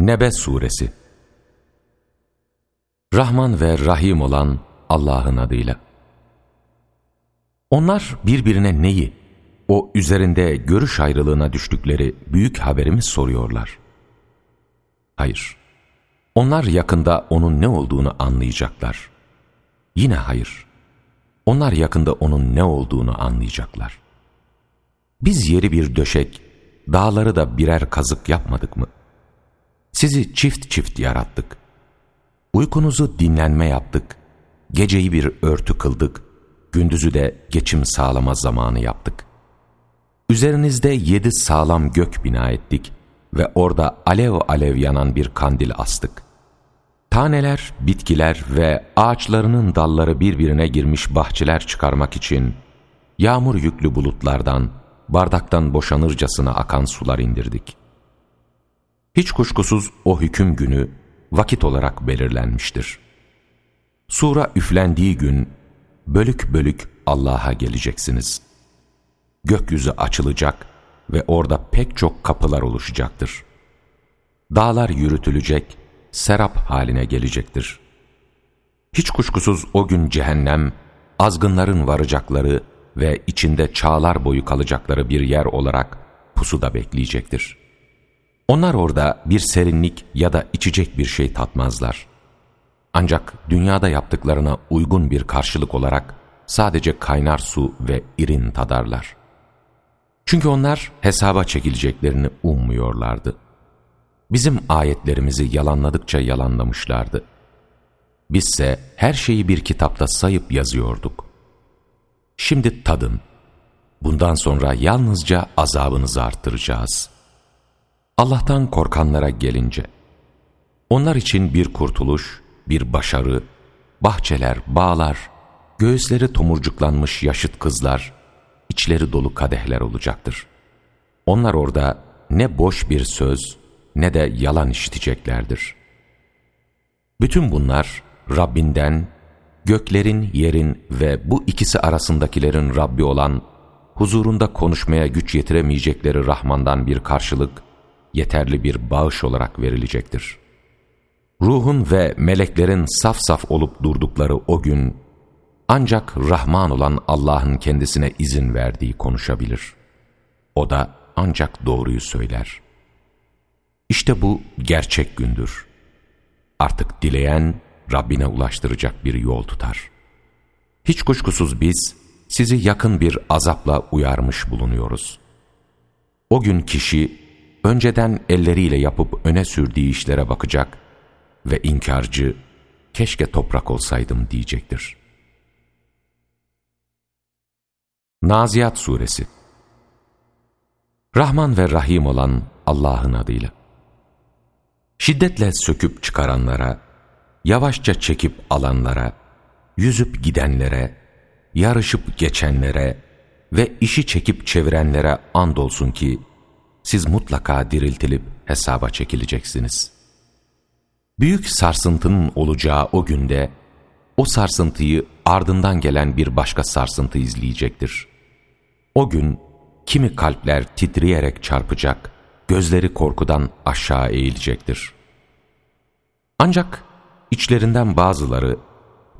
Nebe Suresi Rahman ve Rahim olan Allah'ın adıyla. Onlar birbirine neyi, o üzerinde görüş ayrılığına düştükleri büyük haberimi soruyorlar. Hayır, onlar yakında onun ne olduğunu anlayacaklar. Yine hayır, onlar yakında onun ne olduğunu anlayacaklar. Biz yeri bir döşek, dağları da birer kazık yapmadık mı? Sizi çift çift yarattık. Uykunuzu dinlenme yaptık. Geceyi bir örtü kıldık. Gündüzü de geçim sağlama zamanı yaptık. Üzerinizde yedi sağlam gök bina ettik ve orada alev alev yanan bir kandil astık. Taneler, bitkiler ve ağaçlarının dalları birbirine girmiş bahçeler çıkarmak için yağmur yüklü bulutlardan, bardaktan boşanırcasına akan sular indirdik. Hiç kuşkusuz o hüküm günü vakit olarak belirlenmiştir. Sura üflendiği gün bölük bölük Allah'a geleceksiniz. Gökyüzü açılacak ve orada pek çok kapılar oluşacaktır. Dağlar yürütülecek, serap haline gelecektir. Hiç kuşkusuz o gün cehennem, azgınların varacakları ve içinde çağlar boyu kalacakları bir yer olarak pusuda bekleyecektir. Onlar orada bir serinlik ya da içecek bir şey tatmazlar. Ancak dünyada yaptıklarına uygun bir karşılık olarak sadece kaynar su ve irin tadarlar. Çünkü onlar hesaba çekileceklerini ummuyorlardı. Bizim ayetlerimizi yalanladıkça yalanlamışlardı. Bizse her şeyi bir kitapta sayıp yazıyorduk. Şimdi tadın. Bundan sonra yalnızca azabınızı arttıracağız.'' Allah'tan korkanlara gelince, onlar için bir kurtuluş, bir başarı, bahçeler, bağlar, göğüsleri tomurcuklanmış yaşıt kızlar, içleri dolu kadehler olacaktır. Onlar orada ne boş bir söz ne de yalan işiteceklerdir. Bütün bunlar Rabbinden, göklerin, yerin ve bu ikisi arasındakilerin Rabbi olan, huzurunda konuşmaya güç yetiremeyecekleri Rahman'dan bir karşılık yeterli bir bağış olarak verilecektir. Ruhun ve meleklerin saf saf olup durdukları o gün, ancak Rahman olan Allah'ın kendisine izin verdiği konuşabilir. O da ancak doğruyu söyler. İşte bu gerçek gündür. Artık dileyen Rabbine ulaştıracak bir yol tutar. Hiç kuşkusuz biz sizi yakın bir azapla uyarmış bulunuyoruz. O gün kişi önceden elleriyle yapıp öne sürdüğü işlere bakacak ve inkarcı, keşke toprak olsaydım diyecektir. Naziyat Suresi Rahman ve Rahim olan Allah'ın adıyla. Şiddetle söküp çıkaranlara, yavaşça çekip alanlara, yüzüp gidenlere, yarışıp geçenlere ve işi çekip çevirenlere andolsun ki, siz mutlaka diriltilip hesaba çekileceksiniz. Büyük sarsıntının olacağı o günde, o sarsıntıyı ardından gelen bir başka sarsıntı izleyecektir. O gün kimi kalpler titreyerek çarpacak, gözleri korkudan aşağı eğilecektir. Ancak içlerinden bazıları,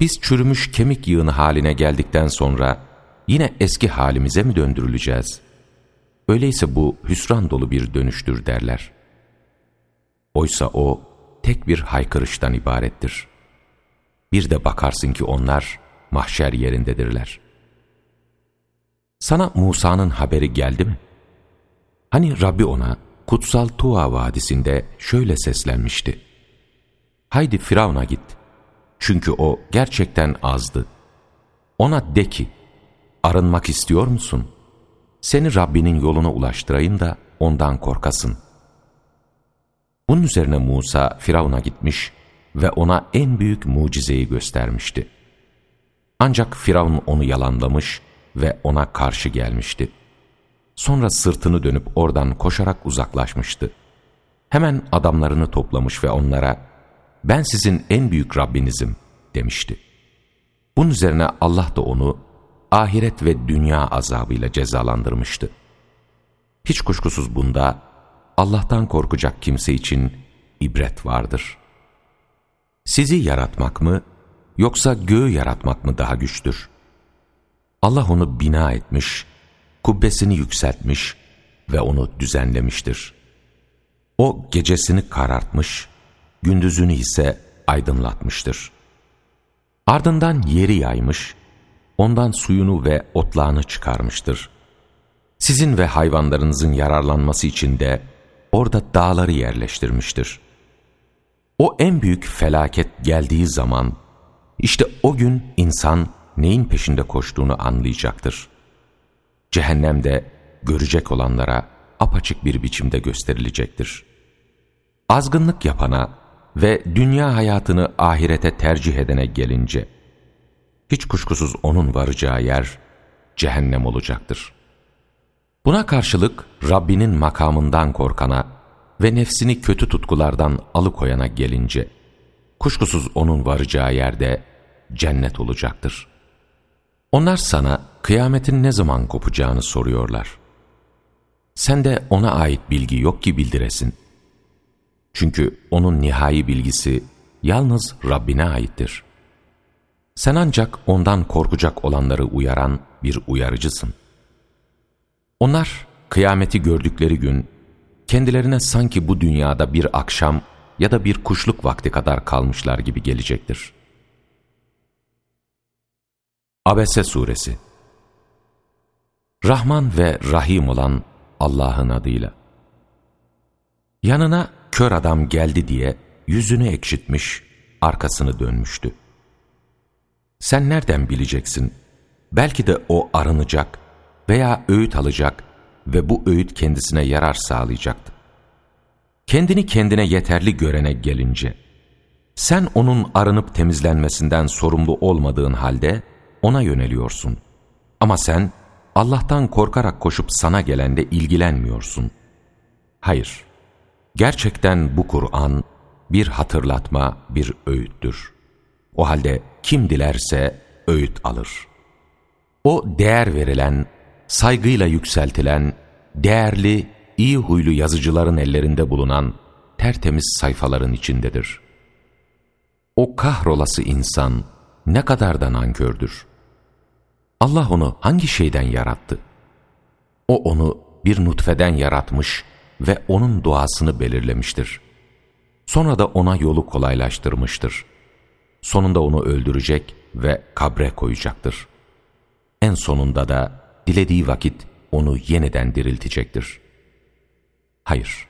biz çürümüş kemik yığını haline geldikten sonra yine eski halimize mi döndürüleceğiz?'' Öyleyse bu hüsran dolu bir dönüştür derler. Oysa o tek bir haykırıştan ibarettir. Bir de bakarsın ki onlar mahşer yerindedirler. Sana Musa'nın haberi geldi mi? Hani Rabbi ona kutsal Tuğa vadisinde şöyle seslenmişti. Haydi Firavun'a git. Çünkü o gerçekten azdı. Ona de ki, arınmak istiyor musun?'' Seni Rabbinin yoluna ulaştırayım da ondan korkasın. Bunun üzerine Musa Firavun'a gitmiş ve ona en büyük mucizeyi göstermişti. Ancak Firavun onu yalanlamış ve ona karşı gelmişti. Sonra sırtını dönüp oradan koşarak uzaklaşmıştı. Hemen adamlarını toplamış ve onlara, ben sizin en büyük Rabbinizim demişti. Bunun üzerine Allah da onu ahiret ve dünya azabıyla cezalandırmıştı. Hiç kuşkusuz bunda Allah'tan korkacak kimse için ibret vardır. Sizi yaratmak mı, yoksa göğü yaratmak mı daha güçtür? Allah onu bina etmiş, kubbesini yükseltmiş ve onu düzenlemiştir. O gecesini karartmış, gündüzünü ise aydınlatmıştır. Ardından yeri yaymış, ondan suyunu ve otlağını çıkarmıştır. Sizin ve hayvanlarınızın yararlanması için de orada dağları yerleştirmiştir. O en büyük felaket geldiği zaman, işte o gün insan neyin peşinde koştuğunu anlayacaktır. Cehennem de görecek olanlara apaçık bir biçimde gösterilecektir. Azgınlık yapana ve dünya hayatını ahirete tercih edene gelince, hiç kuşkusuz onun varacağı yer cehennem olacaktır. Buna karşılık Rabbinin makamından korkana ve nefsini kötü tutkulardan alıkoyana gelince, kuşkusuz onun varacağı yerde cennet olacaktır. Onlar sana kıyametin ne zaman kopacağını soruyorlar. Sen de ona ait bilgi yok ki bildiresin. Çünkü onun nihai bilgisi yalnız Rabbine aittir. Sen ancak ondan korkacak olanları uyaran bir uyarıcısın. Onlar kıyameti gördükleri gün kendilerine sanki bu dünyada bir akşam ya da bir kuşluk vakti kadar kalmışlar gibi gelecektir. Abese Suresi Rahman ve Rahim olan Allah'ın adıyla. Yanına kör adam geldi diye yüzünü ekşitmiş, arkasını dönmüştü. Sen nereden bileceksin? Belki de o arınacak veya öğüt alacak ve bu öğüt kendisine yarar sağlayacaktı. Kendini kendine yeterli görene gelince, sen onun arınıp temizlenmesinden sorumlu olmadığın halde ona yöneliyorsun. Ama sen Allah'tan korkarak koşup sana gelende ilgilenmiyorsun. Hayır, gerçekten bu Kur'an bir hatırlatma, bir öğüttür. O halde kim dilerse öğüt alır. O değer verilen, saygıyla yükseltilen, değerli, iyi huylu yazıcıların ellerinde bulunan tertemiz sayfaların içindedir. O kahrolası insan ne kadar da nankördür. Allah onu hangi şeyden yarattı? O onu bir nutfeden yaratmış ve onun duasını belirlemiştir. Sonra da ona yolu kolaylaştırmıştır. Sonunda onu öldürecek ve kabre koyacaktır. En sonunda da dilediği vakit onu yeniden diriltecektir. Hayır,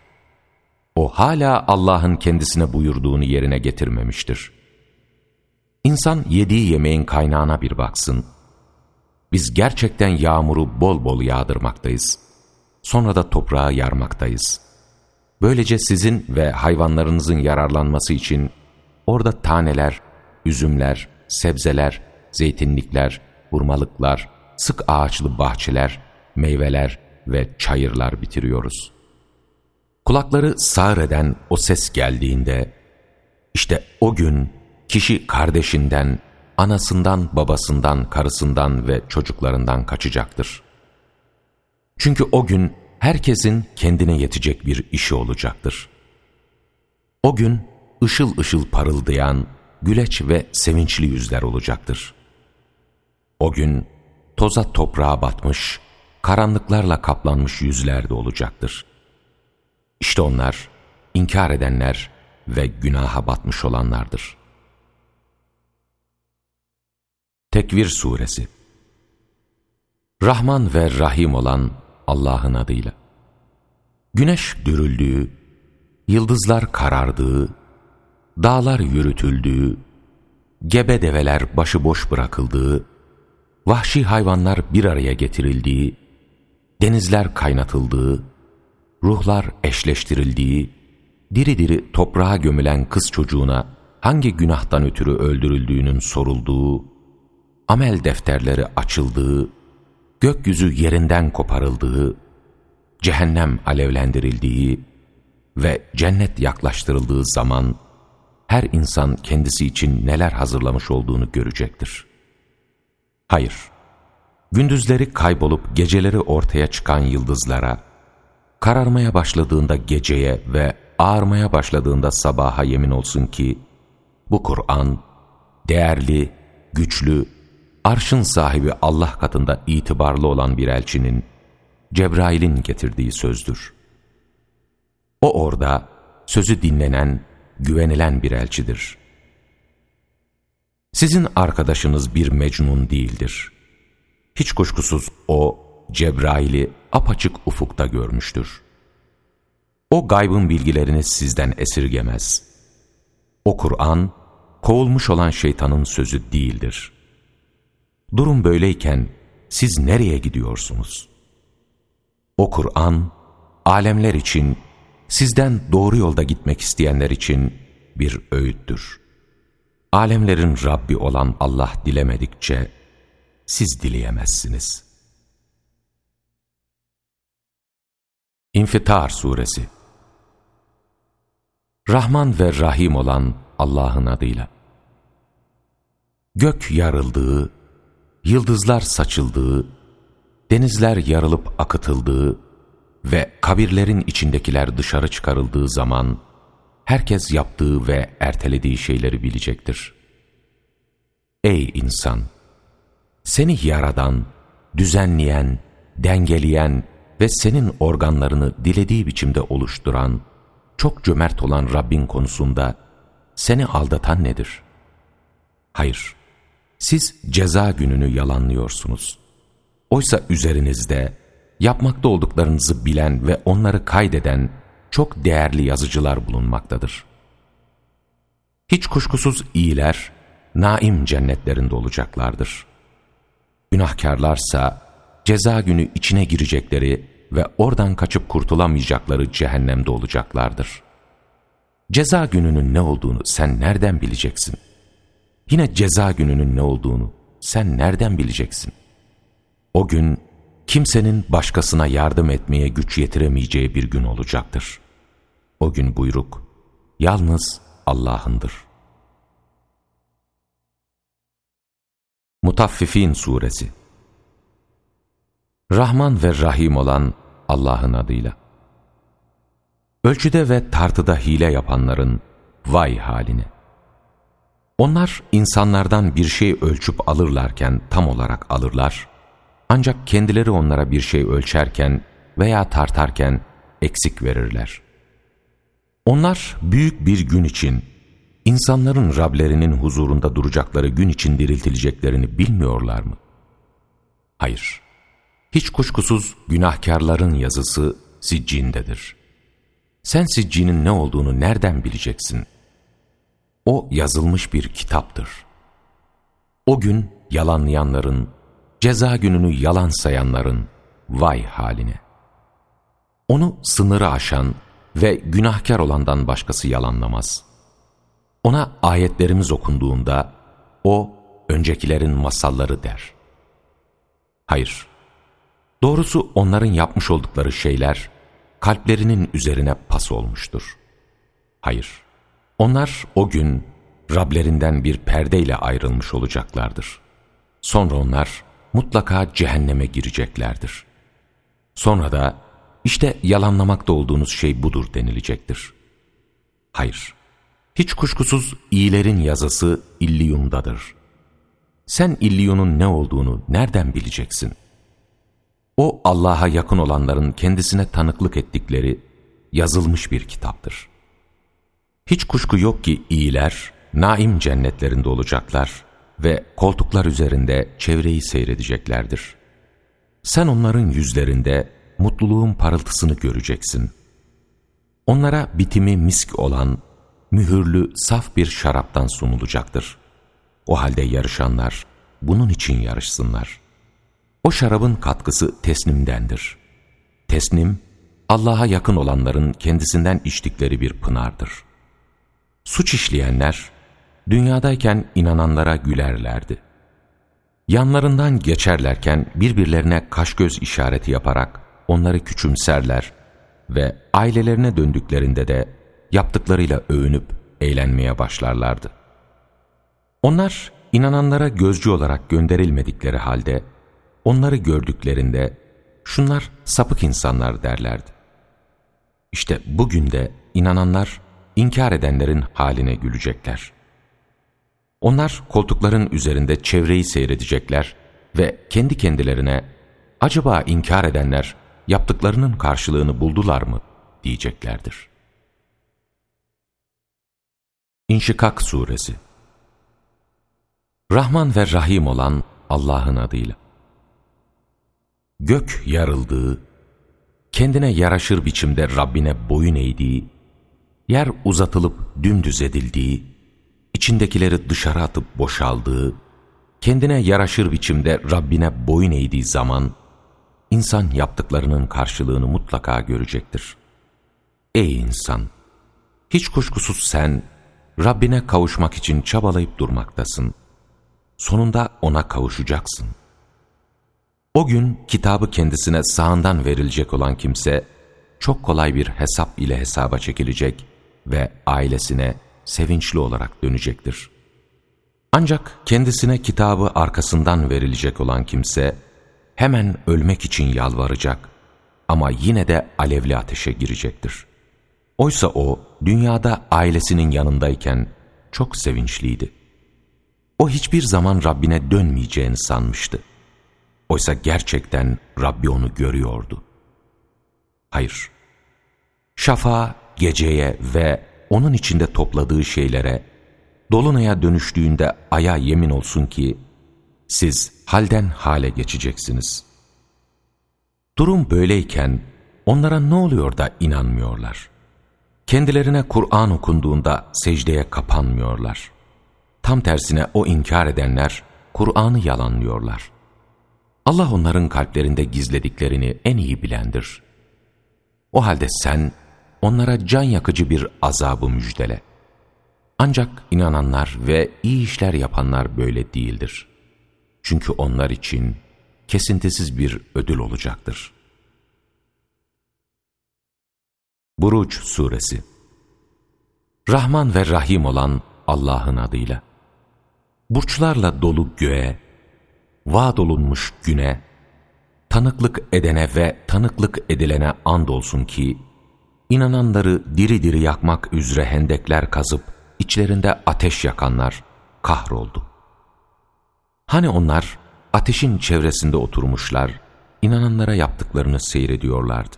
o hala Allah'ın kendisine buyurduğunu yerine getirmemiştir. İnsan yediği yemeğin kaynağına bir baksın, biz gerçekten yağmuru bol bol yağdırmaktayız. Sonra da toprağı yarmaktayız. Böylece sizin ve hayvanlarınızın yararlanması için orada taneler, üzümler, sebzeler, zeytinlikler, hurmalıklar, sık ağaçlı bahçeler, meyveler ve çayırlar bitiriyoruz. Kulakları sağır eden o ses geldiğinde, işte o gün kişi kardeşinden, anasından, babasından, karısından ve çocuklarından kaçacaktır. Çünkü o gün herkesin kendine yetecek bir işi olacaktır. O gün ışıl ışıl parıldayan, güleç ve sevinçli yüzler olacaktır. O gün toza toprağa batmış, karanlıklarla kaplanmış yüzler de olacaktır. İşte onlar, inkar edenler ve günaha batmış olanlardır.'' Tekvir Suresi Rahman ve Rahim olan Allah'ın adıyla. Güneş dürüldüğü, yıldızlar karardığı, dağlar yürütüldüğü, gebe develer başıboş bırakıldığı, vahşi hayvanlar bir araya getirildiği, denizler kaynatıldığı, ruhlar eşleştirildiği, diri diri toprağa gömülen kız çocuğuna hangi günahtan ötürü öldürüldüğünün sorulduğu, amel defterleri açıldığı, gökyüzü yerinden koparıldığı, cehennem alevlendirildiği ve cennet yaklaştırıldığı zaman her insan kendisi için neler hazırlamış olduğunu görecektir. Hayır, gündüzleri kaybolup geceleri ortaya çıkan yıldızlara, kararmaya başladığında geceye ve ağarmaya başladığında sabaha yemin olsun ki, bu Kur'an, değerli, güçlü, arşın sahibi Allah katında itibarlı olan bir elçinin, Cebrail'in getirdiği sözdür. O orada sözü dinlenen, güvenilen bir elçidir. Sizin arkadaşınız bir mecnun değildir. Hiç kuşkusuz o, Cebrail'i apaçık ufukta görmüştür. O gaybın bilgilerini sizden esirgemez. O Kur'an, kovulmuş olan şeytanın sözü değildir. Durum böyleyken siz nereye gidiyorsunuz? O Kur'an, alemler için, sizden doğru yolda gitmek isteyenler için bir öğüttür. Alemlerin Rabbi olan Allah dilemedikçe, siz dileyemezsiniz. İnfitar Suresi Rahman ve Rahim olan Allah'ın adıyla. Gök yarıldığı, yıldızlar saçıldığı, denizler yarılıp akıtıldığı ve kabirlerin içindekiler dışarı çıkarıldığı zaman, herkes yaptığı ve ertelediği şeyleri bilecektir. Ey insan! Seni yaradan, düzenleyen, dengeleyen ve senin organlarını dilediği biçimde oluşturan, çok cömert olan Rabbin konusunda seni aldatan nedir? Hayır, siz ceza gününü yalanlıyorsunuz. Oysa üzerinizde yapmakta olduklarınızı bilen ve onları kaydeden çok değerli yazıcılar bulunmaktadır. Hiç kuşkusuz iyiler, naim cennetlerinde olacaklardır. Günahkarlarsa ceza günü içine girecekleri ve oradan kaçıp kurtulamayacakları cehennemde olacaklardır. Ceza gününün ne olduğunu sen nereden bileceksin? Yine ceza gününün ne olduğunu sen nereden bileceksin? O gün kimsenin başkasına yardım etmeye güç yetiremeyeceği bir gün olacaktır. O gün buyruk yalnız Allah'ındır. Mutaffifin Suresi Rahman ve Rahim olan Allah'ın adıyla. Ölçüde ve tartıda hile yapanların vay haline. Onlar insanlardan bir şey ölçüp alırlarken tam olarak alırlar, ancak kendileri onlara bir şey ölçerken veya tartarken eksik verirler. Onlar büyük bir gün için, insanların Rablerinin huzurunda duracakları gün için diriltileceklerini bilmiyorlar mı? Hayır. Hiç kuşkusuz günahkarların yazısı siccindedir. Sen siccinin ne olduğunu nereden bileceksin? O yazılmış bir kitaptır. O gün yalanlayanların, ceza gününü yalan sayanların vay haline. Onu sınırı aşan ve günahkar olandan başkası yalanlamaz. Ona ayetlerimiz okunduğunda o öncekilerin masalları der. Hayır, Doğrusu onların yapmış oldukları şeyler kalplerinin üzerine pas olmuştur. Hayır, onlar o gün Rablerinden bir perdeyle ayrılmış olacaklardır. Sonra onlar mutlaka cehenneme gireceklerdir. Sonra da işte yalanlamakta olduğunuz şey budur denilecektir. Hayır, hiç kuşkusuz iyilerin yazısı illiyundadır. Sen illiyunun ne olduğunu nereden bileceksin? O Allah'a yakın olanların kendisine tanıklık ettikleri yazılmış bir kitaptır. Hiç kuşku yok ki iyiler naim cennetlerinde olacaklar ve koltuklar üzerinde çevreyi seyredeceklerdir. Sen onların yüzlerinde mutluluğun parıltısını göreceksin. Onlara bitimi misk olan mühürlü saf bir şaraptan sunulacaktır. O halde yarışanlar bunun için yarışsınlar. O şarabın katkısı tesnimdendir. Tesnim, Allah'a yakın olanların kendisinden içtikleri bir pınardır. Suç işleyenler, dünyadayken inananlara gülerlerdi. Yanlarından geçerlerken birbirlerine kaş göz işareti yaparak onları küçümserler ve ailelerine döndüklerinde de yaptıklarıyla övünüp eğlenmeye başlarlardı. Onlar inananlara gözcü olarak gönderilmedikleri halde, Onları gördüklerinde şunlar sapık insanlar derlerdi. İşte bugün de inananlar inkar edenlerin haline gülecekler. Onlar koltukların üzerinde çevreyi seyredecekler ve kendi kendilerine acaba inkar edenler yaptıklarının karşılığını buldular mı diyeceklerdir. İnşikak Suresi Rahman ve Rahim olan Allah'ın adıyla. Gök yarıldığı, kendine yaraşır biçimde Rabbine boyun eğdiği, yer uzatılıp dümdüz edildiği, içindekileri dışarı atıp boşaldığı, kendine yaraşır biçimde Rabbine boyun eğdiği zaman, insan yaptıklarının karşılığını mutlaka görecektir. Ey insan! Hiç kuşkusuz sen, Rabbine kavuşmak için çabalayıp durmaktasın. Sonunda ona kavuşacaksın. O gün kitabı kendisine sağından verilecek olan kimse, çok kolay bir hesap ile hesaba çekilecek ve ailesine sevinçli olarak dönecektir. Ancak kendisine kitabı arkasından verilecek olan kimse, hemen ölmek için yalvaracak ama yine de alevli ateşe girecektir. Oysa o, dünyada ailesinin yanındayken çok sevinçliydi. O hiçbir zaman Rabbine dönmeyeceğini sanmıştı. Oysa gerçekten Rabbi onu görüyordu. Hayır, şafa, geceye ve onun içinde topladığı şeylere, dolunaya dönüştüğünde aya yemin olsun ki, siz halden hale geçeceksiniz. Durum böyleyken onlara ne oluyor da inanmıyorlar? Kendilerine Kur'an okunduğunda secdeye kapanmıyorlar. Tam tersine o inkar edenler Kur'an'ı yalanlıyorlar. Allah onların kalplerinde gizlediklerini en iyi bilendir. O halde sen onlara can yakıcı bir azabı müjdele. Ancak inananlar ve iyi işler yapanlar böyle değildir. Çünkü onlar için kesintisiz bir ödül olacaktır. Buruç Suresi Rahman ve Rahim olan Allah'ın adıyla. Burçlarla dolu göğe, vaad olunmuş güne, tanıklık edene ve tanıklık edilene andolsun ki, inananları diri diri yakmak üzere hendekler kazıp, içlerinde ateş yakanlar kahroldu. Hani onlar ateşin çevresinde oturmuşlar, inananlara yaptıklarını seyrediyorlardı.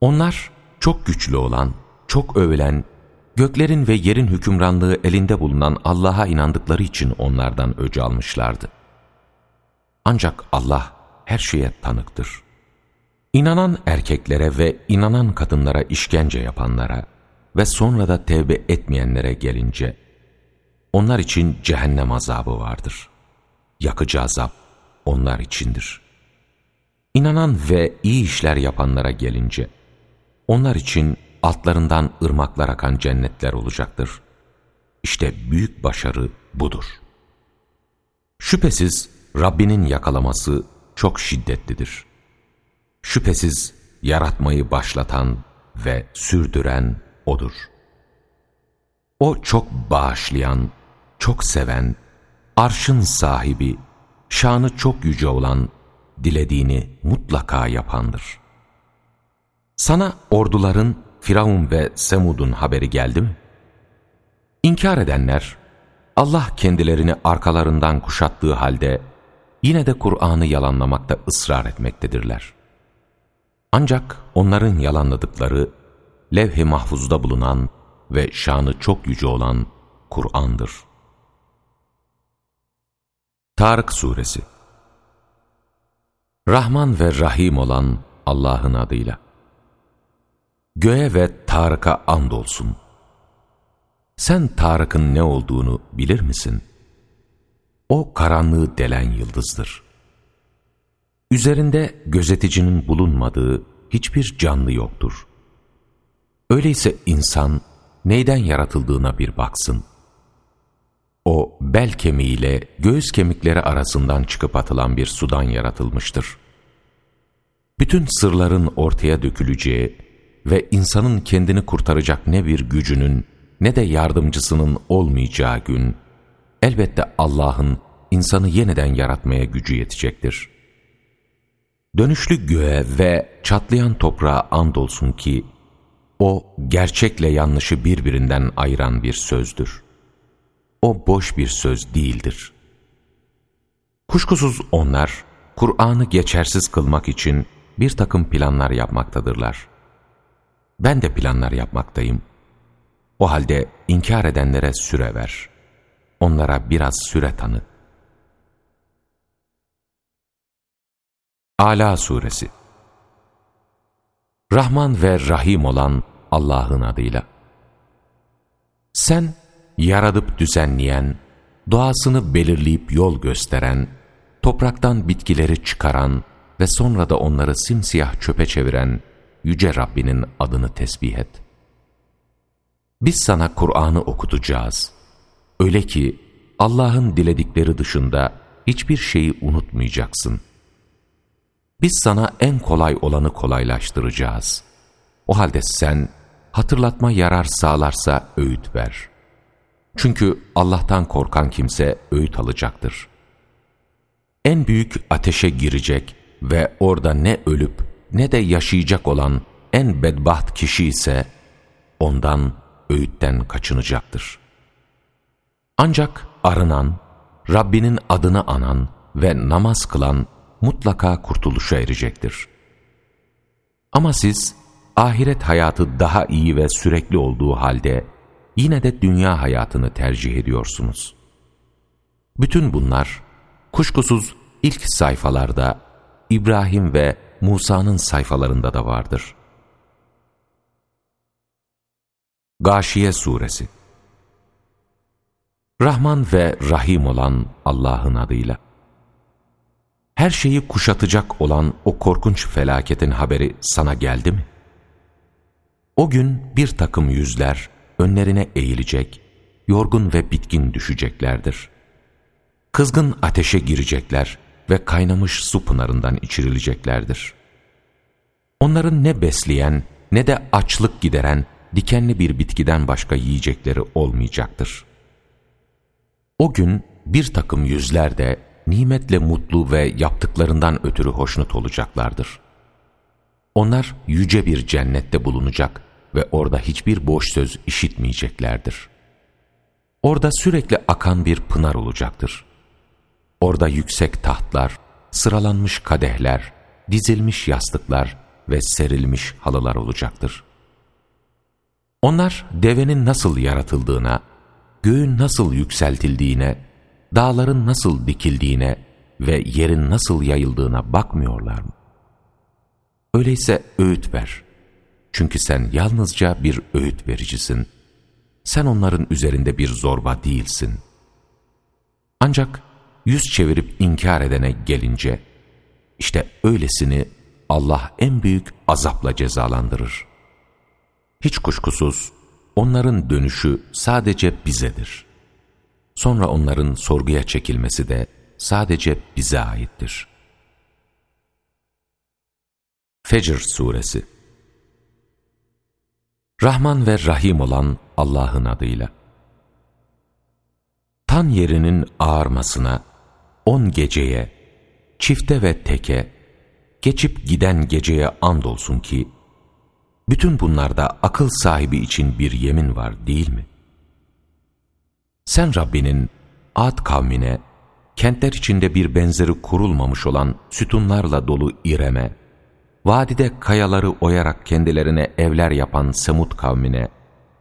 Onlar çok güçlü olan, çok övülen, göklerin ve yerin hükümranlığı elinde bulunan Allah'a inandıkları için onlardan öcü almışlardı. Ancak Allah her şeye tanıktır. İnanan erkeklere ve inanan kadınlara işkence yapanlara ve sonra da tevbe etmeyenlere gelince, onlar için cehennem azabı vardır. Yakıcı azap onlar içindir. İnanan ve iyi işler yapanlara gelince, onlar için altlarından ırmaklar akan cennetler olacaktır. İşte büyük başarı budur. Şüphesiz Rabbinin yakalaması çok şiddetlidir. Şüphesiz yaratmayı başlatan ve sürdüren O'dur. O çok bağışlayan, çok seven, arşın sahibi, şanı çok yüce olan, dilediğini mutlaka yapandır. Sana orduların Firavun ve Semud'un haberi geldi mi? İnkar edenler, Allah kendilerini arkalarından kuşattığı halde, yine de Kur'an'ı yalanlamakta ısrar etmektedirler. Ancak onların yalanladıkları, levh-i mahfuzda bulunan ve şanı çok yüce olan Kur'an'dır. Tarık Suresi Rahman ve Rahim olan Allah'ın adıyla. Göğe ve Tarık'a andolsun. Sen Tarık'ın ne olduğunu bilir misin? O karanlığı delen yıldızdır. Üzerinde gözeticinin bulunmadığı hiçbir canlı yoktur. Öyleyse insan neyden yaratıldığına bir baksın. O bel kemiğiyle göğüs kemikleri arasından çıkıp atılan bir sudan yaratılmıştır. Bütün sırların ortaya döküleceği ve insanın kendini kurtaracak ne bir gücünün ne de yardımcısının olmayacağı gün, elbette Allah'ın insanı yeniden yaratmaya gücü yetecektir. Dönüşlü göğe ve çatlayan toprağa andolsun ki, o gerçekle yanlışı birbirinden ayıran bir sözdür. O boş bir söz değildir. Kuşkusuz onlar, Kur'an'ı geçersiz kılmak için bir takım planlar yapmaktadırlar. Ben de planlar yapmaktayım. O halde inkar edenlere süre ver. Onlara biraz süre tanı. Ala Suresi Rahman ve Rahim olan Allah'ın adıyla. Sen, yaradıp düzenleyen, doğasını belirleyip yol gösteren, topraktan bitkileri çıkaran ve sonra da onları simsiyah çöpe çeviren Yüce Rabbinin adını tesbih et. Biz sana Kur'an'ı okutacağız. Öyle ki Allah'ın diledikleri dışında hiçbir şeyi unutmayacaksın. Biz sana en kolay olanı kolaylaştıracağız. O halde sen hatırlatma yarar sağlarsa öğüt ver. Çünkü Allah'tan korkan kimse öğüt alacaktır. En büyük ateşe girecek ve orada ne ölüp ne de yaşayacak olan en bedbaht kişi ise ondan öğütten kaçınacaktır. Ancak arınan, Rabbinin adını anan ve namaz kılan mutlaka kurtuluşa erecektir. Ama siz ahiret hayatı daha iyi ve sürekli olduğu halde yine de dünya hayatını tercih ediyorsunuz. Bütün bunlar kuşkusuz ilk sayfalarda İbrahim ve Musa'nın sayfalarında da vardır. Gâşiye Suresi Rahman ve Rahim olan Allah'ın adıyla. Her şeyi kuşatacak olan o korkunç felaketin haberi sana geldi mi? O gün bir takım yüzler önlerine eğilecek, yorgun ve bitkin düşeceklerdir. Kızgın ateşe girecekler ve kaynamış su pınarından içirileceklerdir. Onların ne besleyen ne de açlık gideren dikenli bir bitkiden başka yiyecekleri olmayacaktır. O gün bir takım yüzler de nimetle mutlu ve yaptıklarından ötürü hoşnut olacaklardır. Onlar yüce bir cennette bulunacak ve orada hiçbir boş söz işitmeyeceklerdir. Orada sürekli akan bir pınar olacaktır. Orada yüksek tahtlar, sıralanmış kadehler, dizilmiş yastıklar ve serilmiş halılar olacaktır. Onlar devenin nasıl yaratıldığına, göğün nasıl yükseltildiğine, dağların nasıl dikildiğine ve yerin nasıl yayıldığına bakmıyorlar mı? Öyleyse öğüt ver. Çünkü sen yalnızca bir öğüt vericisin. Sen onların üzerinde bir zorba değilsin. Ancak yüz çevirip inkar edene gelince, işte öylesini Allah en büyük azapla cezalandırır. Hiç kuşkusuz onların dönüşü sadece bizedir. Sonra onların sorguya çekilmesi de sadece bize aittir. Fecr Suresi Rahman ve Rahim olan Allah'ın adıyla. Tan yerinin ağarmasına, on geceye, çifte ve teke, geçip giden geceye andolsun ki, bütün bunlarda akıl sahibi için bir yemin var değil mi? Sen Rabbinin Ad kavmine, kentler içinde bir benzeri kurulmamış olan sütunlarla dolu İrem'e, vadide kayaları oyarak kendilerine evler yapan Semud kavmine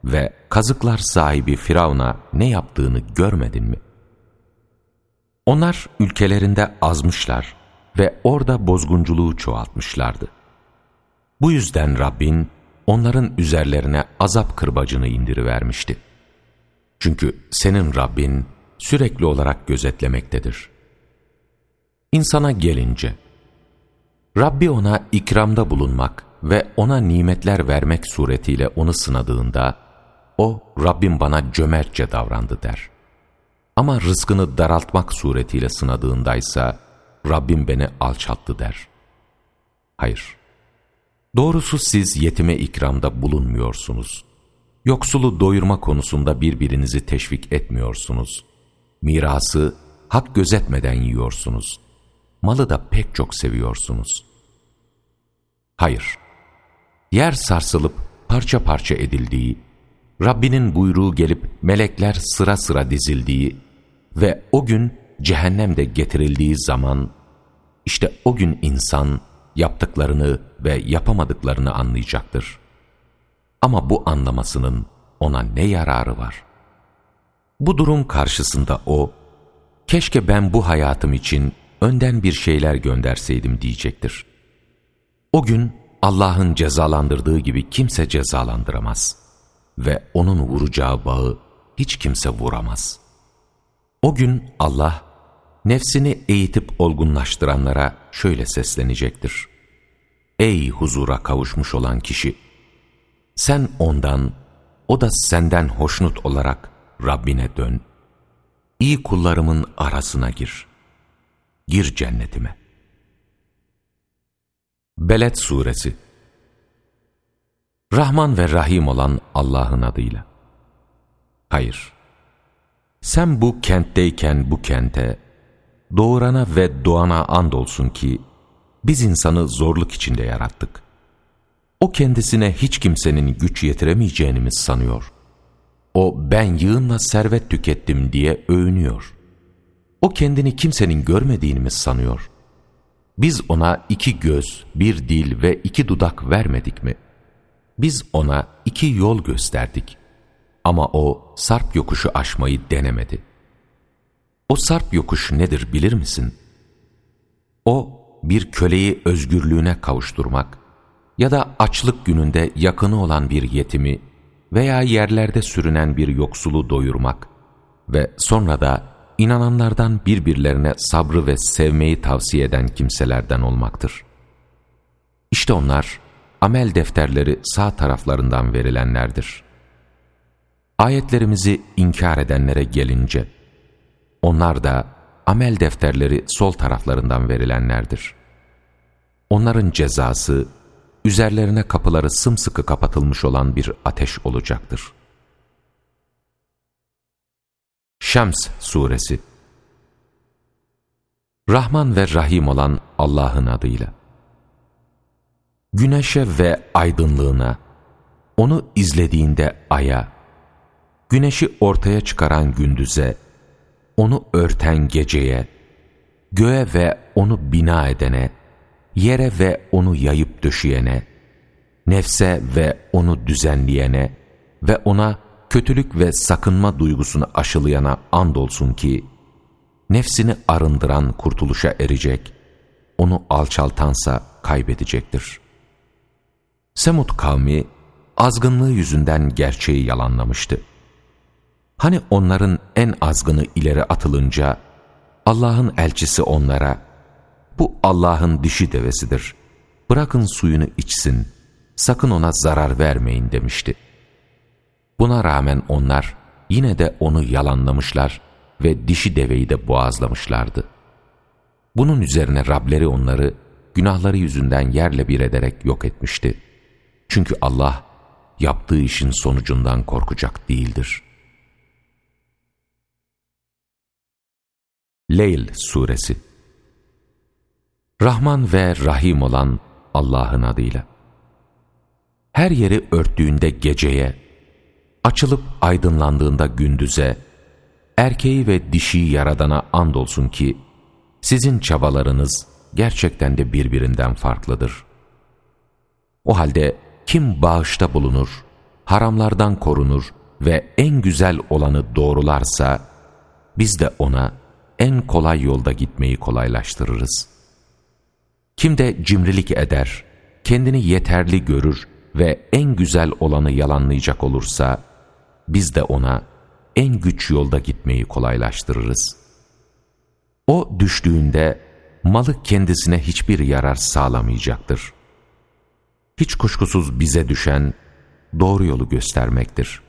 ve kazıklar sahibi Firavun'a ne yaptığını görmedin mi? Onlar ülkelerinde azmışlar ve orada bozgunculuğu çoğaltmışlardı. Bu yüzden Rabbin onların üzerlerine azap kırbacını indirivermişti. Çünkü senin Rabbin sürekli olarak gözetlemektedir. İnsana gelince, Rabbi ona ikramda bulunmak ve ona nimetler vermek suretiyle onu sınadığında, o Rabbim bana cömertçe davrandı der. Ama rızkını daraltmak suretiyle sınadığındaysa, Rabbim beni alçalttı der. Hayır. Doğrusu siz yetime ikramda bulunmuyorsunuz. Yoksulu doyurma konusunda birbirinizi teşvik etmiyorsunuz. Mirası hak gözetmeden yiyorsunuz. Malı da pek çok seviyorsunuz. Hayır, yer sarsılıp parça parça edildiği, Rabbinin buyruğu gelip melekler sıra sıra dizildiği ve o gün cehennemde getirildiği zaman, işte o gün insan yaptıklarını ve yapamadıklarını anlayacaktır. Ama bu anlamasının ona ne yararı var? Bu durum karşısında o, keşke ben bu hayatım için önden bir şeyler gönderseydim diyecektir. O gün Allah'ın cezalandırdığı gibi kimse cezalandıramaz ve onun vuracağı bağı hiç kimse vuramaz. O gün Allah, nefsini eğitip olgunlaştıranlara şöyle seslenecektir. Ey huzura kavuşmuş olan kişi! Sen ondan, o da senden hoşnut olarak Rabbine dön. İyi kullarımın arasına gir. Gir cennetime. Beled Suresi Rahman ve Rahim olan Allah'ın adıyla. Hayır. Sen bu kentteyken bu kente, doğurana ve doğana andolsun ki, biz insanı zorluk içinde yarattık. O kendisine hiç kimsenin güç yetiremeyeceğini mi sanıyor? O ben yığınla servet tükettim diye övünüyor. O kendini kimsenin görmediğini mi sanıyor? Biz ona iki göz, bir dil ve iki dudak vermedik mi? Biz ona iki yol gösterdik. Ama o sarp yokuşu aşmayı denemedi. O sarp yokuş nedir bilir misin? O bir köleyi özgürlüğüne kavuşturmak ya da açlık gününde yakını olan bir yetimi veya yerlerde sürünen bir yoksulu doyurmak ve sonra da inananlardan birbirlerine sabrı ve sevmeyi tavsiye eden kimselerden olmaktır. İşte onlar, amel defterleri sağ taraflarından verilenlerdir. Ayetlerimizi inkar edenlere gelince, onlar da amel defterleri sol taraflarından verilenlerdir. Onların cezası, üzerlerine kapıları sımsıkı kapatılmış olan bir ateş olacaktır. Şems Suresi Rahman ve Rahim olan Allah'ın adıyla. Güneşe ve aydınlığına, onu izlediğinde aya, güneşi ortaya çıkaran gündüze, onu örten geceye, göğe ve onu bina edene, yere ve onu yayıp döşeyene, nefse ve onu düzenleyene ve ona kötülük ve sakınma duygusunu aşılayana andolsun ki, nefsini arındıran kurtuluşa erecek, onu alçaltansa kaybedecektir. Semut kavmi, azgınlığı yüzünden gerçeği yalanlamıştı. Hani onların en azgını ileri atılınca, Allah'ın elçisi onlara, bu Allah'ın dişi devesidir. Bırakın suyunu içsin, sakın ona zarar vermeyin demişti. Buna rağmen onlar yine de onu yalanlamışlar ve dişi deveyi de boğazlamışlardı. Bunun üzerine Rableri onları günahları yüzünden yerle bir ederek yok etmişti. Çünkü Allah yaptığı işin sonucundan korkacak değildir. Leyl Suresi Rahman ve Rahim olan Allah'ın adıyla. Her yeri örttüğünde geceye, açılıp aydınlandığında gündüze, erkeği ve dişiyi yaradana andolsun ki, sizin çabalarınız gerçekten de birbirinden farklıdır. O halde kim bağışta bulunur, haramlardan korunur ve en güzel olanı doğrularsa, biz de ona en kolay yolda gitmeyi kolaylaştırırız.'' Kim de cimrilik eder, kendini yeterli görür ve en güzel olanı yalanlayacak olursa, biz de ona en güç yolda gitmeyi kolaylaştırırız. O düştüğünde malı kendisine hiçbir yarar sağlamayacaktır. Hiç kuşkusuz bize düşen doğru yolu göstermektir.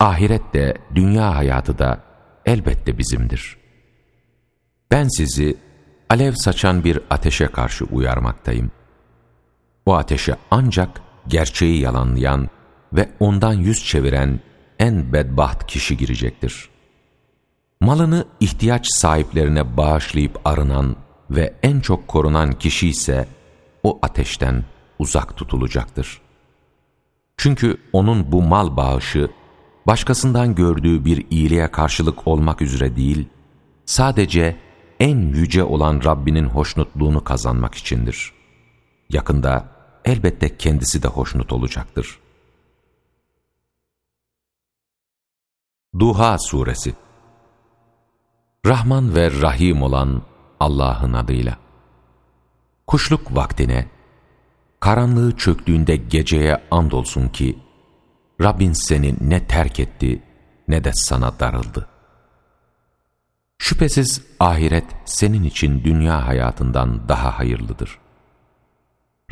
Ahiret de dünya hayatı da elbette bizimdir. Ben sizi alev saçan bir ateşe karşı uyarmaktayım. O ateşe ancak gerçeği yalanlayan ve ondan yüz çeviren en bedbaht kişi girecektir. Malını ihtiyaç sahiplerine bağışlayıp arınan ve en çok korunan kişi ise o ateşten uzak tutulacaktır. Çünkü onun bu mal bağışı, başkasından gördüğü bir iyiliğe karşılık olmak üzere değil, sadece en yüce olan Rabbinin hoşnutluğunu kazanmak içindir. Yakında elbette kendisi de hoşnut olacaktır. Duha Suresi Rahman ve Rahim olan Allah'ın adıyla. Kuşluk vaktine, karanlığı çöktüğünde geceye andolsun ki, Rabbin seni ne terk etti ne de sana darıldı. Şüphesiz ahiret senin için dünya hayatından daha hayırlıdır.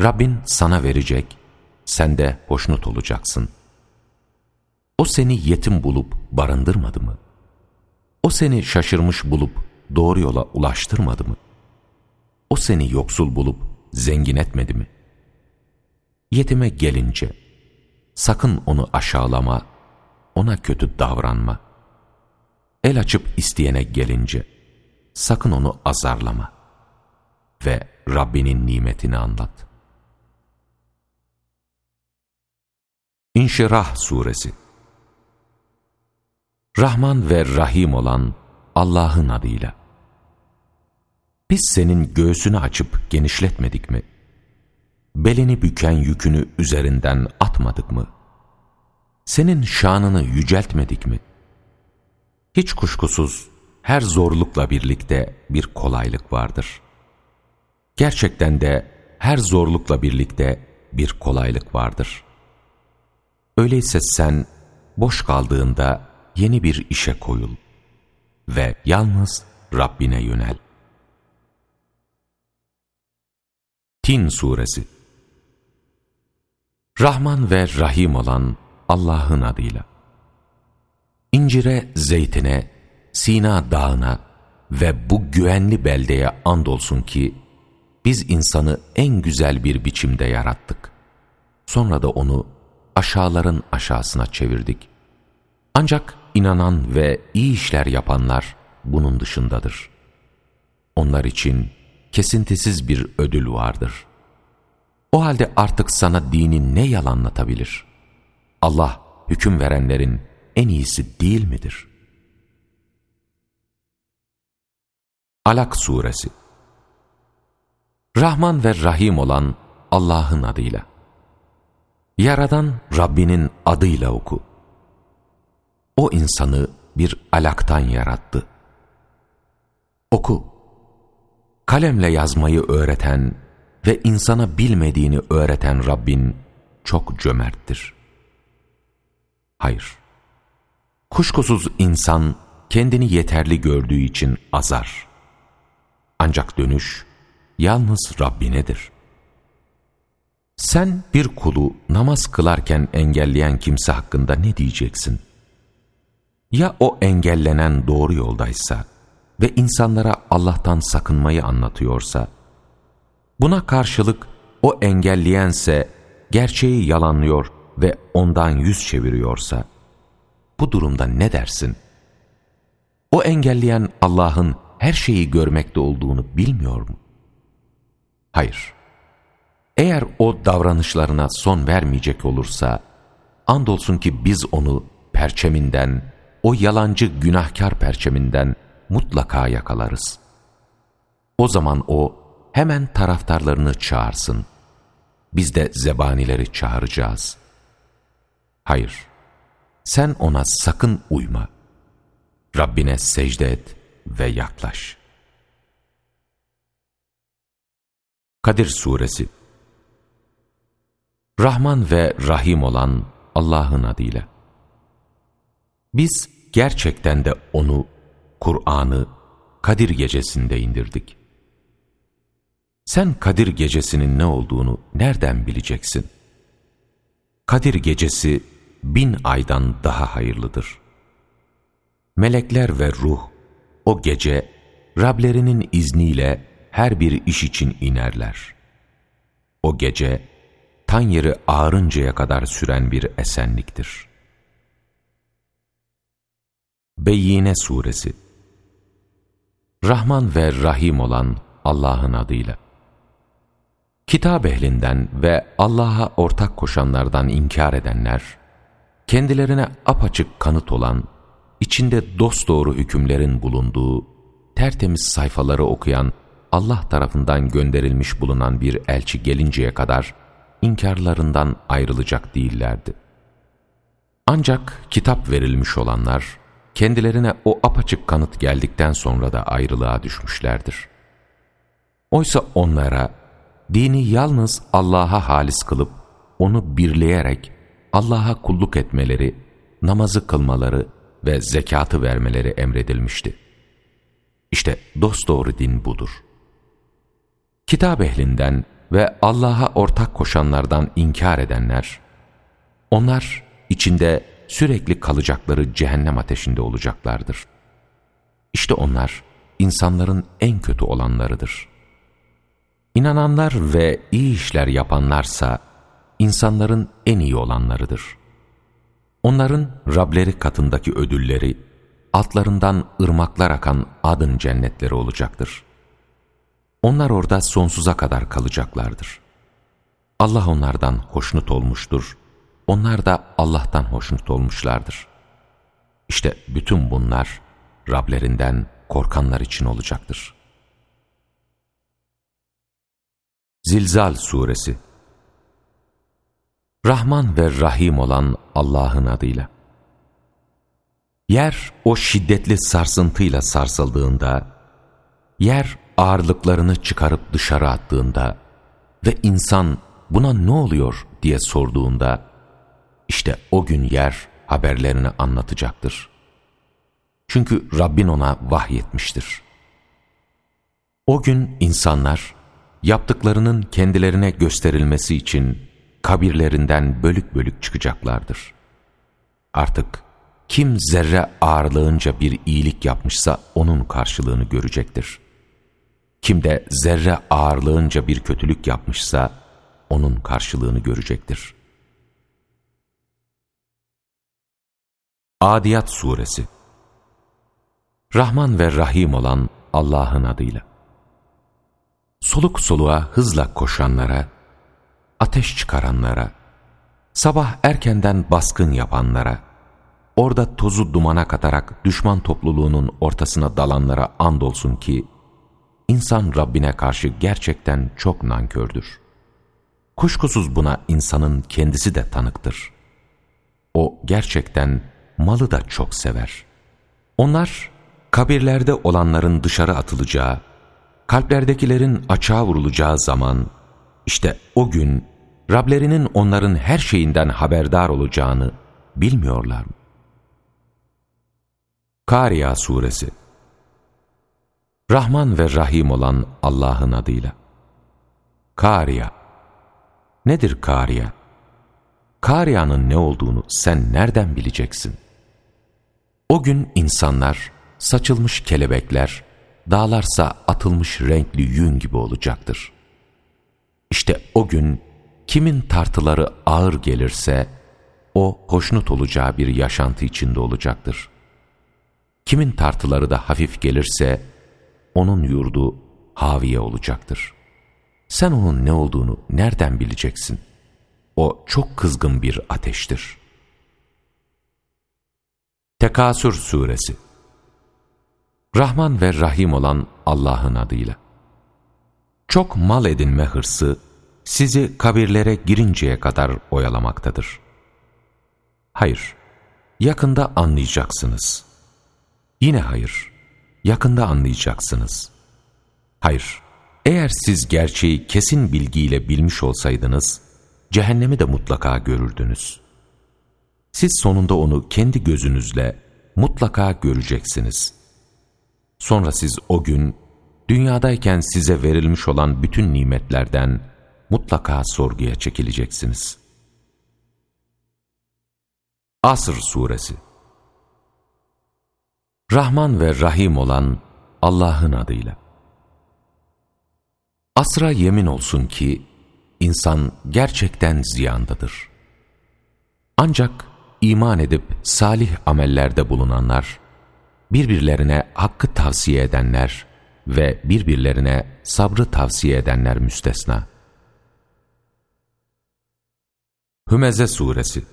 Rabbin sana verecek, sen de hoşnut olacaksın. O seni yetim bulup barındırmadı mı? O seni şaşırmış bulup doğru yola ulaştırmadı mı? O seni yoksul bulup zengin etmedi mi? Yetime gelince, sakın onu aşağılama, ona kötü davranma. El açıp isteyene gelince, sakın onu azarlama ve Rabbinin nimetini anlat. İnşirah Suresi Rahman ve Rahim olan Allah'ın adıyla. Biz senin göğsünü açıp genişletmedik mi? Belini büken yükünü üzerinden atmadık mı? Senin şanını yüceltmedik mi? Hiç kuşkusuz her zorlukla birlikte bir kolaylık vardır. Gerçekten de her zorlukla birlikte bir kolaylık vardır. Öyleyse sen boş kaldığında yeni bir işe koyul ve yalnız Rabbine yönel. Tin Suresi Rahman ve Rahim olan Allah'ın adıyla. İncire, zeytine, Sina dağına ve bu güvenli beldeye andolsun ki, biz insanı en güzel bir biçimde yarattık. Sonra da onu aşağıların aşağısına çevirdik. Ancak inanan ve iyi işler yapanlar bunun dışındadır. Onlar için kesintisiz bir ödül vardır. O halde artık sana dinin ne yalanlatabilir? Allah hüküm verenlerin en iyisi değil midir? Alak Suresi Rahman ve Rahim olan Allah'ın adıyla. Yaradan Rabbinin adıyla oku. O insanı bir alaktan yarattı. Oku. Kalemle yazmayı öğreten ve insana bilmediğini öğreten Rabbin çok cömerttir. Hayır. Kuşkusuz insan kendini yeterli gördüğü için azar. Ancak dönüş yalnız Rabbinedir. Sen bir kulu namaz kılarken engelleyen kimse hakkında ne diyeceksin? Ya o engellenen doğru yoldaysa ve insanlara Allah'tan sakınmayı anlatıyorsa, buna karşılık o engelleyense gerçeği yalanlıyor ve ondan yüz çeviriyorsa, bu durumda ne dersin? O engelleyen Allah'ın her şeyi görmekte olduğunu bilmiyor mu? Hayır. Eğer o davranışlarına son vermeyecek olursa, andolsun ki biz onu perçeminden, o yalancı günahkar perçeminden mutlaka yakalarız. O zaman o hemen taraftarlarını çağırsın. Biz de zebanileri çağıracağız. Hayır, sen ona sakın uyma. Rabbine secde et ve yaklaş. Kadir Suresi Rahman ve Rahim olan Allah'ın adıyla. Biz gerçekten de onu, Kur'an'ı Kadir gecesinde indirdik. Sen Kadir gecesinin ne olduğunu nereden bileceksin? Kadir gecesi bin aydan daha hayırlıdır. Melekler ve ruh o gece Rablerinin izniyle her bir iş için inerler. O gece tan yeri ağarıncaya kadar süren bir esenliktir.'' Beyyine Suresi Rahman ve Rahim olan Allah'ın adıyla. Kitap ehlinden ve Allah'a ortak koşanlardan inkar edenler, kendilerine apaçık kanıt olan, içinde dosdoğru hükümlerin bulunduğu, tertemiz sayfaları okuyan, Allah tarafından gönderilmiş bulunan bir elçi gelinceye kadar inkarlarından ayrılacak değillerdi. Ancak kitap verilmiş olanlar, kendilerine o apaçık kanıt geldikten sonra da ayrılığa düşmüşlerdir. Oysa onlara, dini yalnız Allah'a halis kılıp, onu birleyerek Allah'a kulluk etmeleri, namazı kılmaları ve zekatı vermeleri emredilmişti. İşte dosdoğru din budur. Kitap ehlinden ve Allah'a ortak koşanlardan inkar edenler, onlar içinde sürekli kalacakları cehennem ateşinde olacaklardır. İşte onlar insanların en kötü olanlarıdır. İnananlar ve iyi işler yapanlarsa insanların en iyi olanlarıdır. Onların Rableri katındaki ödülleri, altlarından ırmaklar akan adın cennetleri olacaktır. Onlar orada sonsuza kadar kalacaklardır. Allah onlardan hoşnut olmuştur. Onlar da Allah'tan hoşnut olmuşlardır. İşte bütün bunlar Rablerinden korkanlar için olacaktır. Zilzal Suresi Rahman ve Rahim olan Allah'ın adıyla. Yer o şiddetli sarsıntıyla sarsıldığında, yer ağırlıklarını çıkarıp dışarı attığında ve insan buna ne oluyor diye sorduğunda, işte o gün yer haberlerini anlatacaktır. Çünkü Rabbin ona vahyetmiştir. O gün insanlar, yaptıklarının kendilerine gösterilmesi için kabirlerinden bölük bölük çıkacaklardır. Artık kim zerre ağırlığınca bir iyilik yapmışsa onun karşılığını görecektir. Kim de zerre ağırlığınca bir kötülük yapmışsa onun karşılığını görecektir. Adiyat Suresi Rahman ve Rahim olan Allah'ın adıyla. Soluk soluğa hızla koşanlara, ateş çıkaranlara, sabah erkenden baskın yapanlara, orada tozu dumana katarak düşman topluluğunun ortasına dalanlara andolsun ki, insan Rabbine karşı gerçekten çok nankördür. Kuşkusuz buna insanın kendisi de tanıktır. O gerçekten malı da çok sever. Onlar, kabirlerde olanların dışarı atılacağı, kalplerdekilerin açığa vurulacağı zaman, işte o gün Rablerinin onların her şeyinden haberdar olacağını bilmiyorlar mı? Kariya Suresi Rahman ve Rahim olan Allah'ın adıyla. Kariya Nedir Kariya? Kariya'nın ne olduğunu sen nereden bileceksin? O gün insanlar, saçılmış kelebekler, dağlarsa atılmış renkli yün gibi olacaktır. İşte o gün kimin tartıları ağır gelirse, o hoşnut olacağı bir yaşantı içinde olacaktır. Kimin tartıları da hafif gelirse, onun yurdu haviye olacaktır. Sen onun ne olduğunu nereden bileceksin? O çok kızgın bir ateştir. Tekasür Suresi Rahman ve Rahim olan Allah'ın adıyla. Çok mal edinme hırsı, sizi kabirlere girinceye kadar oyalamaktadır. Hayır, yakında anlayacaksınız. Yine hayır, yakında anlayacaksınız. Hayır, eğer siz gerçeği kesin bilgiyle bilmiş olsaydınız, cehennemi de mutlaka görürdünüz. Siz sonunda onu kendi gözünüzle mutlaka göreceksiniz. Sonra siz o gün, dünyadayken size verilmiş olan bütün nimetlerden mutlaka sorguya çekileceksiniz. Asr Suresi Rahman ve Rahim olan Allah'ın adıyla. Asra yemin olsun ki, insan gerçekten ziyandadır. Ancak iman edip salih amellerde bulunanlar, birbirlerine hakkı tavsiye edenler ve birbirlerine sabrı tavsiye edenler müstesna. Hümeze Suresi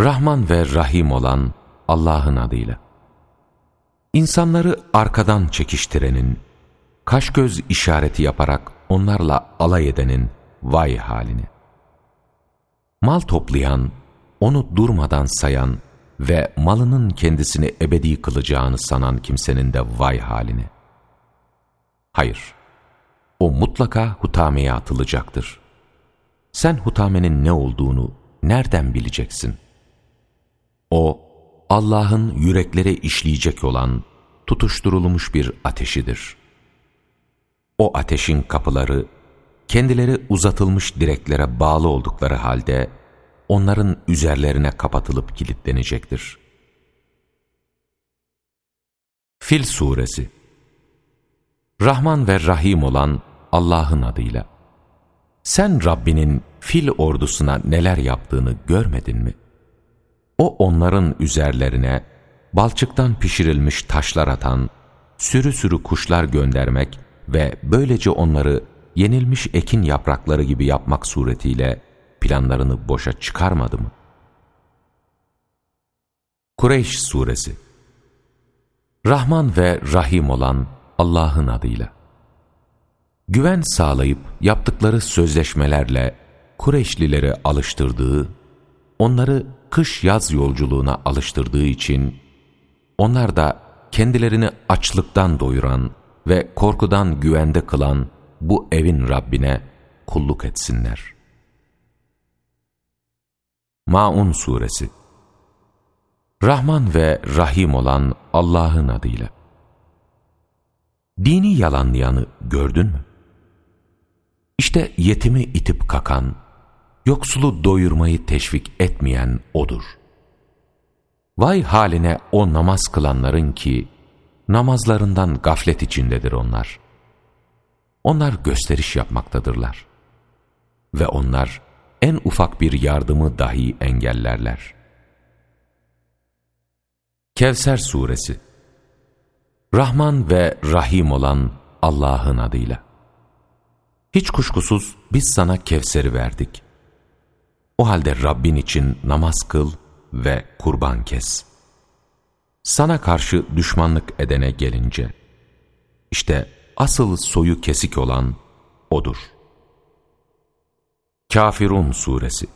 Rahman ve Rahim olan Allah'ın adıyla. İnsanları arkadan çekiştirenin, kaş göz işareti yaparak onlarla alay edenin vay halini. Mal toplayan, onu durmadan sayan, ve malının kendisini ebedi kılacağını sanan kimsenin de vay haline. Hayır, o mutlaka hutameye atılacaktır. Sen hutamenin ne olduğunu nereden bileceksin? O, Allah'ın yüreklere işleyecek olan tutuşturulmuş bir ateşidir. O ateşin kapıları, kendileri uzatılmış direklere bağlı oldukları halde, onların üzerlerine kapatılıp kilitlenecektir. Fil Suresi Rahman ve Rahim olan Allah'ın adıyla. Sen Rabbinin fil ordusuna neler yaptığını görmedin mi? O onların üzerlerine balçıktan pişirilmiş taşlar atan, sürü sürü kuşlar göndermek ve böylece onları yenilmiş ekin yaprakları gibi yapmak suretiyle planlarını boşa çıkarmadı mı? Kureyş Suresi Rahman ve Rahim olan Allah'ın adıyla. Güven sağlayıp yaptıkları sözleşmelerle Kureyşlileri alıştırdığı, onları kış-yaz yolculuğuna alıştırdığı için, onlar da kendilerini açlıktan doyuran ve korkudan güvende kılan bu evin Rabbine kulluk etsinler. Maun Suresi Rahman ve Rahim olan Allah'ın adıyla. Dini yalanlayanı gördün mü? İşte yetimi itip kakan, yoksulu doyurmayı teşvik etmeyen O'dur. Vay haline o namaz kılanların ki, namazlarından gaflet içindedir onlar. Onlar gösteriş yapmaktadırlar. Ve onlar en ufak bir yardımı dahi engellerler. Kevser Suresi Rahman ve Rahim olan Allah'ın adıyla. Hiç kuşkusuz biz sana Kevser'i verdik. O halde Rabbin için namaz kıl ve kurban kes. Sana karşı düşmanlık edene gelince, işte asıl soyu kesik olan O'dur. Kafirun Suresi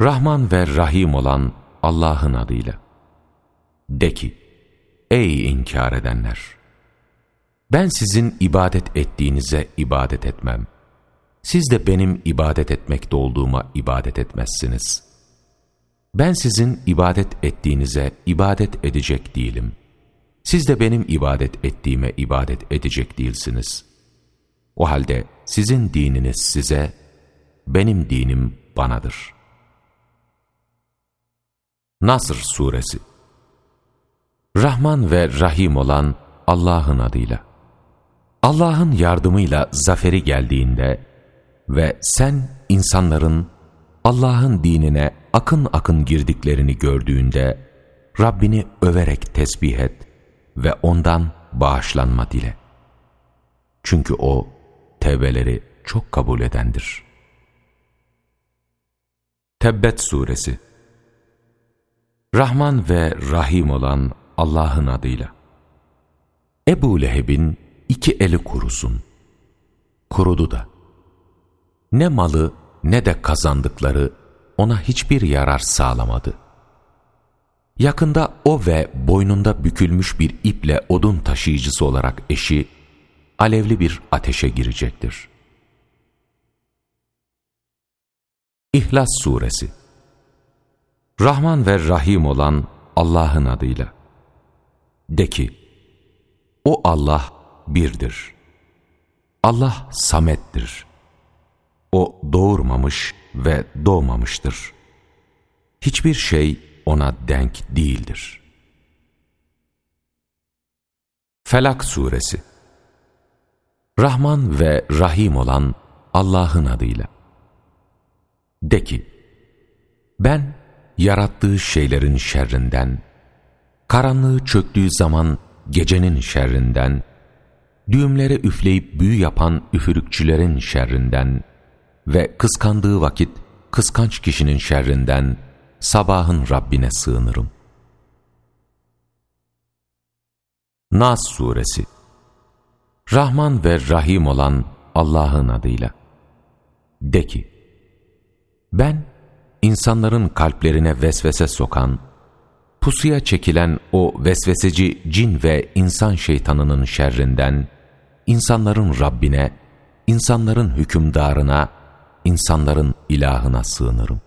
Rahman ve Rahim olan Allah'ın adıyla. De ki, Ey inkar edenler! Ben sizin ibadet ettiğinize ibadet etmem. Siz de benim ibadet etmekte olduğuma ibadet etmezsiniz. Ben sizin ibadet ettiğinize ibadet edecek değilim. Siz de benim ibadet ettiğime ibadet edecek değilsiniz. O halde sizin dininiz size, benim dinim banadır. Nasr Suresi Rahman ve Rahim olan Allah'ın adıyla. Allah'ın yardımıyla zaferi geldiğinde ve sen insanların Allah'ın dinine akın akın girdiklerini gördüğünde Rabbini överek tesbih et ve ondan bağışlanma dile. Çünkü O tevbeleri çok kabul edendir. Tebbet Suresi Rahman ve Rahim olan Allah'ın adıyla. Ebu Leheb'in iki eli kurusun. Kurudu da. Ne malı ne de kazandıkları ona hiçbir yarar sağlamadı. Yakında o ve boynunda bükülmüş bir iple odun taşıyıcısı olarak eşi, alevli bir ateşe girecektir. İhlas Suresi Rahman ve Rahim olan Allah'ın adıyla. De ki, o Allah birdir. Allah samettir. O doğurmamış ve doğmamıştır. Hiçbir şey ona denk değildir. Felak Suresi Rahman ve Rahim olan Allah'ın adıyla. De ki, ben yarattığı şeylerin şerrinden, karanlığı çöktüğü zaman gecenin şerrinden, düğümlere üfleyip büyü yapan üfürükçülerin şerrinden ve kıskandığı vakit kıskanç kişinin şerrinden sabahın Rabbine sığınırım. Nas Suresi Rahman ve Rahim olan Allah'ın adıyla. De ki, ben insanların kalplerine vesvese sokan, pusuya çekilen o vesveseci cin ve insan şeytanının şerrinden, insanların Rabbine, insanların hükümdarına, insanların ilahına sığınırım.